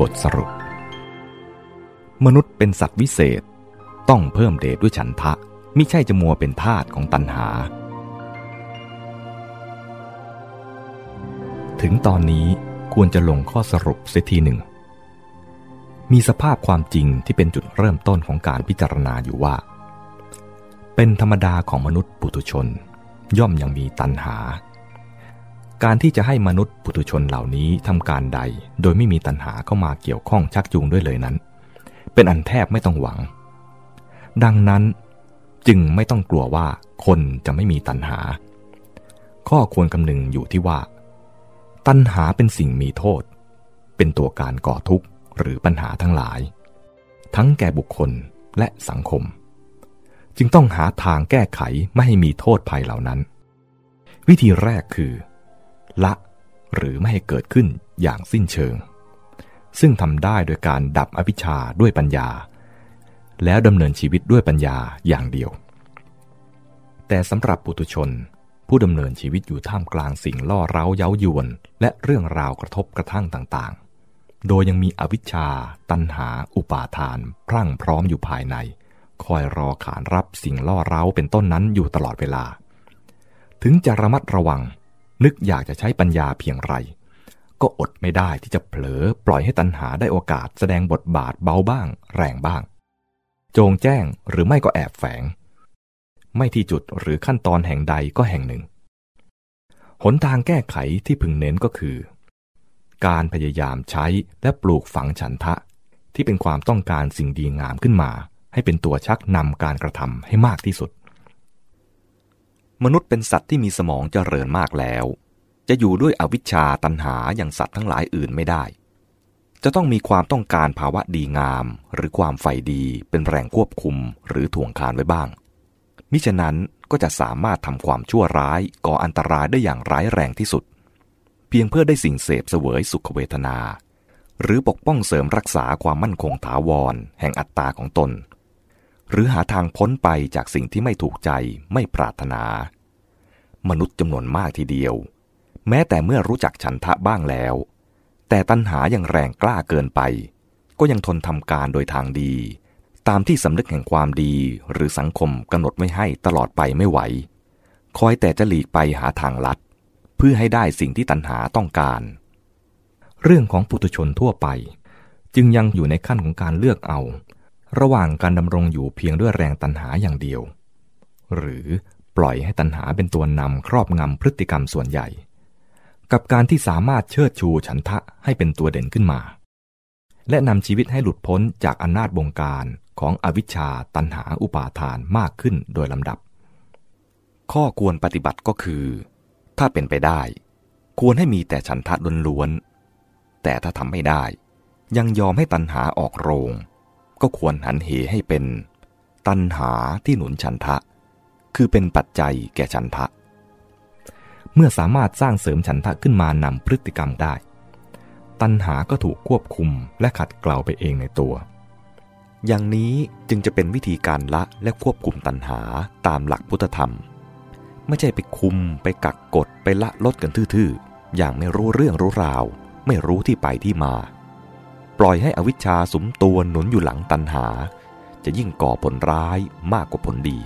บทสรุป มนุษย์เป็นสัตว์วิเศษ ต้องเพิ่มเดชด้วยฉันทะมิใช่จะมัวเป็นทาสของตัณหา ถึงตอนนี้ควรจะลงข้อสรุปเสียทีหนึ่ง มีสภาพความจริงที่เป็นจุดเริ่มต้นของการพิจารณาอยู่ว่า เป็นธรรมดาของมนุษย์ปุถุชน ย่อมยังมีตัณหา การที่จะให้มนุษย์ปุถุชนเหล่านี้ทำการใด โดยไม่มีตัณหาเข้ามาเกี่ยวข้องชักจูงด้วยเลยนั้น เป็นอันแทบไม่ต้องหวัง ดังนั้นจึงไม่ต้องกลัวว่าคนจะไม่มีตัณหา ข้อควรคำนึงอยู่ที่ว่า ตัณหาเป็นสิ่งมีโทษ เป็นตัวการก่อทุกข์หรือปัญหาทั้งหลาย ทั้งแก่บุคคลและสังคม จึงต้องหาทางแก้ไขไม่ให้มีโทษภัยเหล่านั้น วิธีแรกคือ ละหรือไม่ให้เกิดขึ้นอย่างสิ้นเชิง ซึ่งทำได้โดยการดับอวิชาด้วยปัญญา แล้วดำเนินชีวิตด้วยปัญญาอย่างเดียว แต่สำหรับปุถุชน ผู้ดำเนินชีวิตอยู่ท่ามกลางสิ่งล่อเร้าเย้ายวน และเรื่องราวกระทบกระทั่งต่างๆ โดยยังมีอวิชชา ตัณหา อุปาทาน พรั่งพร้อมอยู่ภายใน คอยรอขานรับสิ่งล่อเร้าเป็นต้นนั้นอยู่ตลอดเวลา ถึงจะระมัดระวัง นึกอยากจะใช้ปัญญาเพียงไร ก็อดไม่ได้ที่จะเผลอปล่อยให้ตัณหาได้โอกาสแสดงบทบาทเบาบ้าง แรงบ้าง โจงแจ้งหรือไม่ก็แอบแฝง ไม่ที่จุดหรือขั้นตอนแห่งใดก็แห่งหนึ่ง หนทางแก้ไขที่พึงเน้นก็คือ การพยายามใช้และปลูกฝังฉันทะที่เป็นความต้องการสิ่งดีงามขึ้นมา ให้เป็นตัวชักนำการกระทำให้มากที่สุด มนุษย์เป็นสัตว์ที่มีสมองเจริญมากแล้ว จะอยู่ด้วยอวิชชาตันหาอย่างสัตว์ทั้งหลายอื่นไม่ได้ จะต้องมีความต้องการภาวะดีงาม หรือความใฝ่ดีเป็นแรงควบคุมหรือถ่วงคานไว้บ้าง มิฉะนั้นก็จะสามารถทำความชั่วร้ายก่ออันตรายได้อย่างร้ายแรงที่สุด เพียงเพื่อได้สิ่งเสพเสวยสุขเวทนา หรือปกป้องเสริมรักษาความมั่นคงถาวร แห่งอัตตาของตน หรือหาทางพ้นไปจากสิ่งที่ไม่ถูกใจไม่ปรารถนา มนุษย์จำนวนมากทีเดียว แม้แต่เมื่อรู้จักฉันทะบ้างแล้ว แต่ตัณหายังแรงกล้าเกินไป ก็ยังทนทำการโดยทางดี ตามที่สำนึกแห่งความดีหรือสังคมกำหนดไว้ให้ตลอดไปไม่ไหว คอยแต่จะหลีกไปหาทางลัด เพื่อให้ได้สิ่งที่ตัณหาต้องการ เรื่องของปุถุชนทั่วไป จึงยังอยู่ในขั้นของการเลือกเอา ระหว่างการดำรงอยู่เพียงด้วยแรงตันหาอย่างเดียว หรือ ล่อยให้ตันหาเป็นตัวนำครอบงำพฤติกรรมส่วนใหญ่ กับการที่สามารถเชิดชูฉันทะให้เป็นตัวเด่นขึ้นมา และนำชีวิตให้หลุดพ้นจากอำนาจบงการของอวิชชาตันหาอุปาทานมากขึ้นโดยลำดับ ข้อควรปฏิบัติก็คือ ถ้าเป็นไปได้ ควรให้มีแต่ฉันทะล้วนๆแต่ถ้าทำไม่ได้ ยังยอมให้ตันหาออกโรง ก็ควรหันเหให้เป็น ตัณหาที่หนุนฉันทะ คือเป็นปัจจัยแก่ฉันทะ เมื่อสามารถสร้างเสริมฉันทะขึ้นมานำพฤติกรรมได้ ตัณหาก็ถูกควบคุมและขัดเกลาไปเองในตัว อย่างนี้จึงจะเป็นวิธีการละและควบคุมตัณหาตามหลักพุทธธรรม ไม่ใช่ไปคุมไปกักกดไปละลดกันทื่อๆ อย่างไม่รู้เรื่องรู้ราว ไม่รู้ที่ไปที่มา ปล่อยให้อวิชชาสมตัวหนุนอยู่หลังตันหา จะยิ่งก่อผลร้ายมากกว่าผลดี